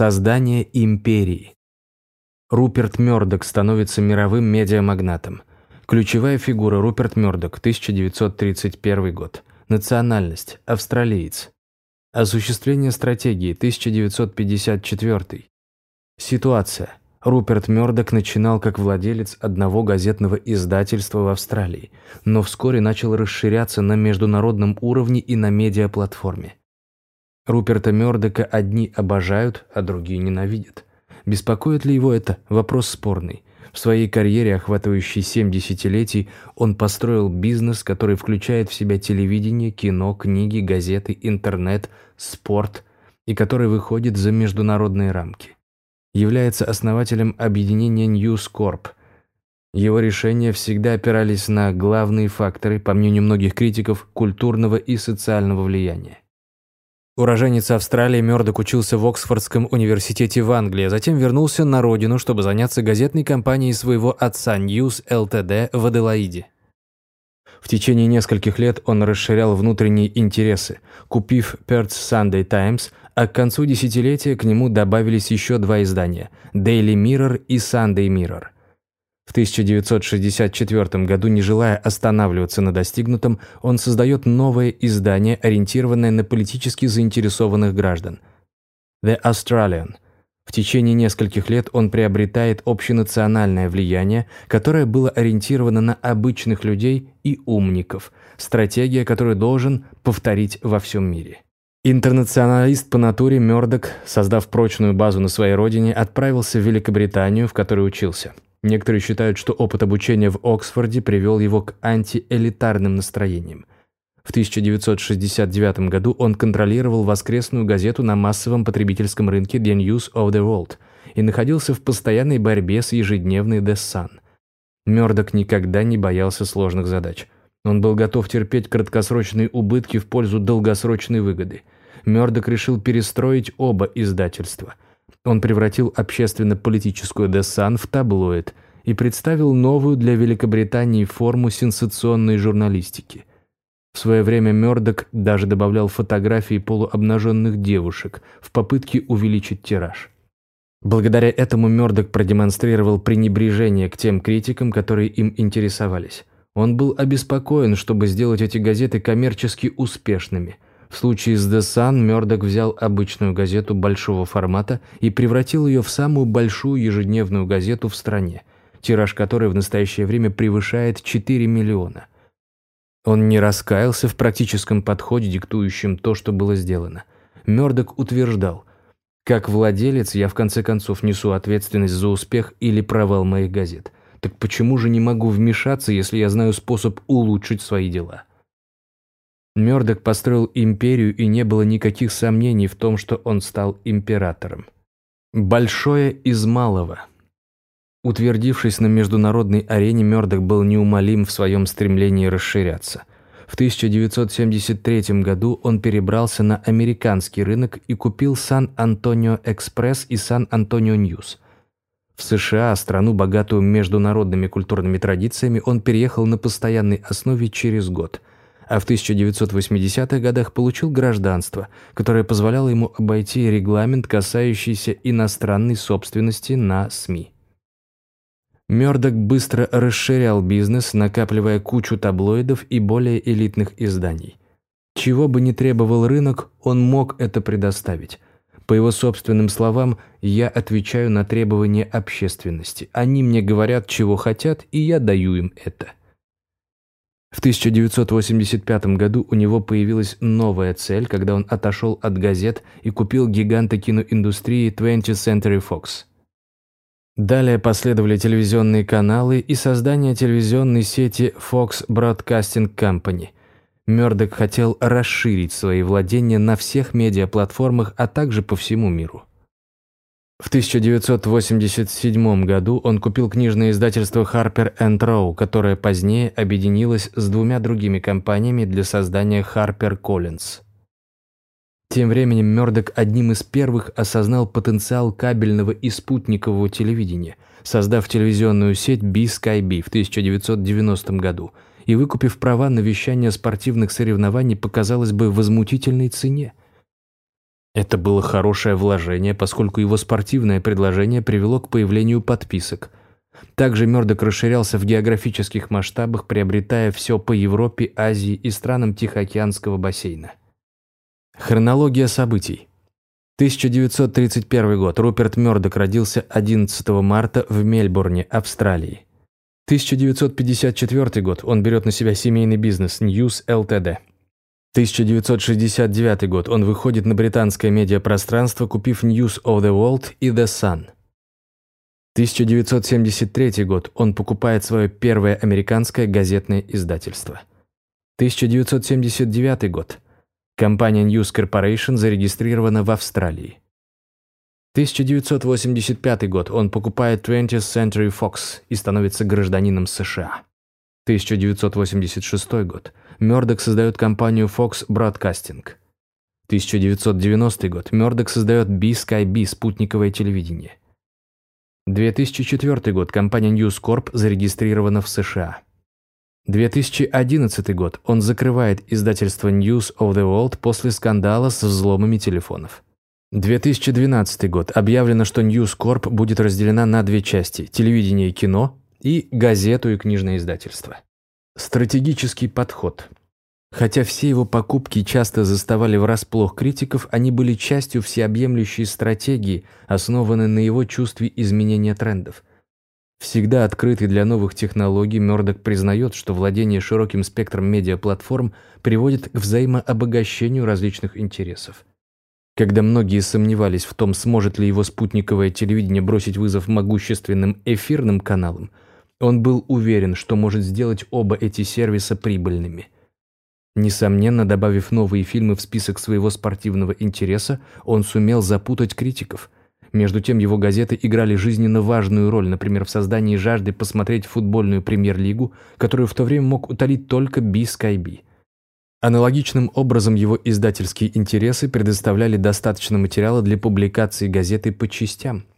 Создание империи. Руперт Мёрдок становится мировым медиамагнатом. Ключевая фигура Руперт Мёрдок, 1931 год. Национальность – австралиец. Осуществление стратегии, 1954. Ситуация. Руперт Мёрдок начинал как владелец одного газетного издательства в Австралии, но вскоре начал расширяться на международном уровне и на медиаплатформе. Руперта Мёрдока одни обожают, а другие ненавидят. Беспокоит ли его это? Вопрос спорный. В своей карьере, охватывающей семь десятилетий, он построил бизнес, который включает в себя телевидение, кино, книги, газеты, интернет, спорт и который выходит за международные рамки. Является основателем объединения News Corp. Его решения всегда опирались на главные факторы, по мнению многих критиков, культурного и социального влияния. Уроженец Австралии Мёрдок учился в Оксфордском университете в Англии, а затем вернулся на родину, чтобы заняться газетной компанией своего отца News Ltd в Аделаиде. В течение нескольких лет он расширял внутренние интересы, купив Perth Sunday Times, а к концу десятилетия к нему добавились еще два издания – Daily Mirror и Sunday Mirror – в 1964 году, не желая останавливаться на достигнутом, он создает новое издание, ориентированное на политически заинтересованных граждан. The Australian. В течение нескольких лет он приобретает общенациональное влияние, которое было ориентировано на обычных людей и умников, стратегия, которую должен повторить во всем мире. Интернационалист по натуре Мёрдок, создав прочную базу на своей родине, отправился в Великобританию, в которой учился – Некоторые считают, что опыт обучения в Оксфорде привел его к антиэлитарным настроениям. В 1969 году он контролировал воскресную газету на массовом потребительском рынке The News of the World и находился в постоянной борьбе с ежедневной The Sun. Мёрдок никогда не боялся сложных задач. Он был готов терпеть краткосрочные убытки в пользу долгосрочной выгоды. Мёрдок решил перестроить оба издательства – он превратил общественно-политическую «Дессан» в таблоид и представил новую для Великобритании форму сенсационной журналистики. В свое время Мёрдок даже добавлял фотографии полуобнаженных девушек в попытке увеличить тираж. Благодаря этому Мёрдок продемонстрировал пренебрежение к тем критикам, которые им интересовались. Он был обеспокоен, чтобы сделать эти газеты коммерчески успешными – в случае с The Sun Мёрдок взял обычную газету большого формата и превратил ее в самую большую ежедневную газету в стране, тираж которой в настоящее время превышает 4 миллиона. Он не раскаялся в практическом подходе, диктующем то, что было сделано. Мёрдок утверждал, «Как владелец я в конце концов несу ответственность за успех или провал моих газет. Так почему же не могу вмешаться, если я знаю способ улучшить свои дела?» Мёрдок построил империю, и не было никаких сомнений в том, что он стал императором. Большое из малого. Утвердившись на международной арене, Мёрдок был неумолим в своем стремлении расширяться. В 1973 году он перебрался на американский рынок и купил Сан-Антонио Экспресс и Сан-Антонио Ньюс. В США, страну, богатую международными культурными традициями, он переехал на постоянной основе через год – а в 1980-х годах получил гражданство, которое позволяло ему обойти регламент, касающийся иностранной собственности на СМИ. Мёрдок быстро расширял бизнес, накапливая кучу таблоидов и более элитных изданий. Чего бы ни требовал рынок, он мог это предоставить. По его собственным словам, я отвечаю на требования общественности. Они мне говорят, чего хотят, и я даю им это. В 1985 году у него появилась новая цель, когда он отошел от газет и купил гиганта киноиндустрии 20th Century Fox. Далее последовали телевизионные каналы и создание телевизионной сети Fox Broadcasting Company. Мёрдок хотел расширить свои владения на всех медиаплатформах, а также по всему миру. В 1987 году он купил книжное издательство Harper Row, которое позднее объединилось с двумя другими компаниями для создания Harper Collins. Тем временем Мёрдок одним из первых осознал потенциал кабельного и спутникового телевидения, создав телевизионную сеть B-Sky-B в 1990 году и выкупив права на вещание спортивных соревнований по, казалось бы, возмутительной цене – Это было хорошее вложение, поскольку его спортивное предложение привело к появлению подписок. Также Мёрдок расширялся в географических масштабах, приобретая все по Европе, Азии и странам Тихоокеанского бассейна. Хронология событий. 1931 год. Руперт Мёрдок родился 11 марта в Мельбурне, Австралии. 1954 год. Он берет на себя семейный бизнес News Ltd. 1969 год. Он выходит на британское медиапространство, купив News of the World и The Sun. 1973 год. Он покупает свое первое американское газетное издательство. 1979 год. Компания News Corporation зарегистрирована в Австралии. 1985 год. Он покупает 20th Century Fox и становится гражданином США. 1986 год. Мёрдок создает компанию Fox Broadcasting. 1990 год. Мёрдок создает B-Sky-B спутниковое телевидение. 2004 год. Компания News Corp зарегистрирована в США. 2011 год. Он закрывает издательство News of the World после скандала с взломами телефонов. 2012 год. Объявлено, что News Corp будет разделена на две части – телевидение и кино и газету и книжное издательство. Стратегический подход. Хотя все его покупки часто заставали врасплох критиков, они были частью всеобъемлющей стратегии, основанной на его чувстве изменения трендов. Всегда открытый для новых технологий, Мёрдок признает, что владение широким спектром медиаплатформ приводит к взаимообогащению различных интересов. Когда многие сомневались в том, сможет ли его спутниковое телевидение бросить вызов могущественным эфирным каналам – он был уверен, что может сделать оба эти сервиса прибыльными. Несомненно, добавив новые фильмы в список своего спортивного интереса, он сумел запутать критиков. Между тем, его газеты играли жизненно важную роль, например, в создании жажды посмотреть футбольную премьер-лигу, которую в то время мог утолить только Би Скайби. Аналогичным образом его издательские интересы предоставляли достаточно материала для публикации газеты по частям –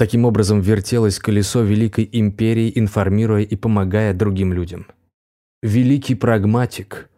Таким образом вертелось колесо Великой Империи, информируя и помогая другим людям. Великий прагматик.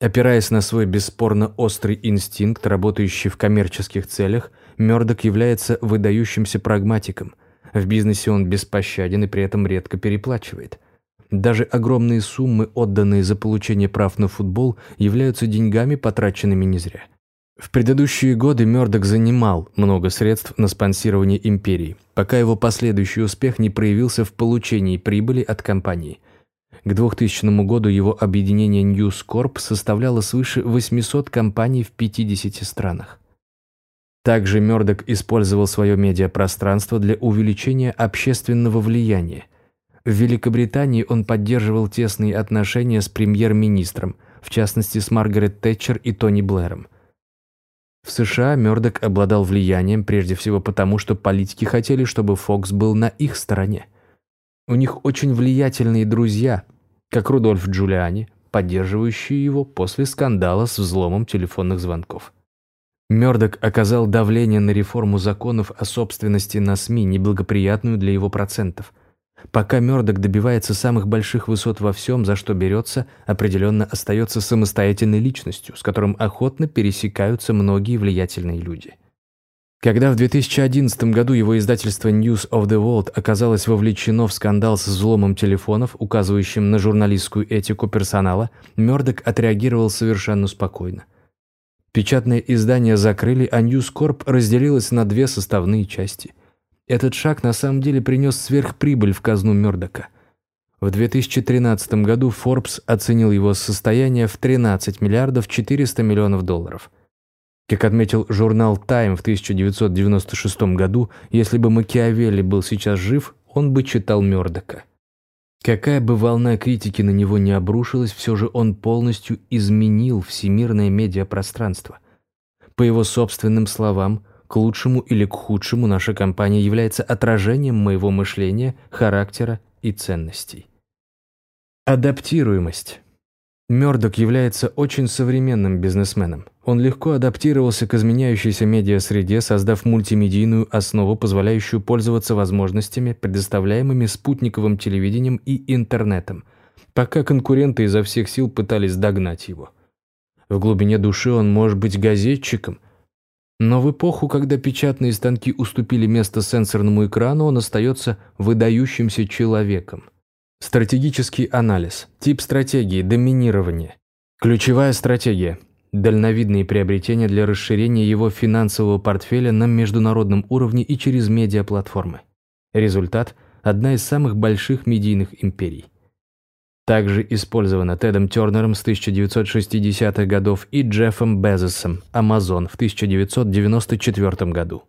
Опираясь на свой бесспорно острый инстинкт, работающий в коммерческих целях, Мёрдок является выдающимся прагматиком. В бизнесе он беспощаден и при этом редко переплачивает. Даже огромные суммы, отданные за получение прав на футбол, являются деньгами, потраченными не зря. В предыдущие годы Мёрдок занимал много средств на спонсирование империи, пока его последующий успех не проявился в получении прибыли от компании. К 2000 году его объединение News Corp составляло свыше 800 компаний в 50 странах. Также Мёрдок использовал свое медиапространство для увеличения общественного влияния. В Великобритании он поддерживал тесные отношения с премьер-министром, в частности с Маргарет Тэтчер и Тони Блэром – в США Мёрдок обладал влиянием прежде всего потому, что политики хотели, чтобы Фокс был на их стороне. У них очень влиятельные друзья, как Рудольф Джулиани, поддерживающие его после скандала с взломом телефонных звонков. Мёрдок оказал давление на реформу законов о собственности на СМИ, неблагоприятную для его процентов – Пока Мёрдок добивается самых больших высот во всем, за что берется, определенно остается самостоятельной личностью, с которым охотно пересекаются многие влиятельные люди. Когда в 2011 году его издательство News of the World оказалось вовлечено в скандал с взломом телефонов, указывающим на журналистскую этику персонала, Мёрдок отреагировал совершенно спокойно. Печатное издание закрыли, а News Corp разделилось на две составные части – этот шаг на самом деле принес сверхприбыль в казну Мёрдока. В 2013 году Forbes оценил его состояние в 13 миллиардов 400 миллионов долларов. Как отметил журнал Time в 1996 году, если бы Макиавелли был сейчас жив, он бы читал Мёрдока. Какая бы волна критики на него не обрушилась, все же он полностью изменил всемирное медиапространство. По его собственным словам, к лучшему или к худшему наша компания является отражением моего мышления, характера и ценностей. Адаптируемость. Мёрдок является очень современным бизнесменом. Он легко адаптировался к изменяющейся медиасреде, создав мультимедийную основу, позволяющую пользоваться возможностями, предоставляемыми спутниковым телевидением и интернетом, пока конкуренты изо всех сил пытались догнать его. В глубине души он может быть газетчиком – Но в эпоху, когда печатные станки уступили место сенсорному экрану, он остается выдающимся человеком. Стратегический анализ, тип стратегии, доминирование. Ключевая стратегия – дальновидные приобретения для расширения его финансового портфеля на международном уровне и через медиаплатформы. Результат – одна из самых больших медийных империй. Также использована Тедом Тернером с 1960-х годов и Джеффом Безосом Amazon в 1994 году.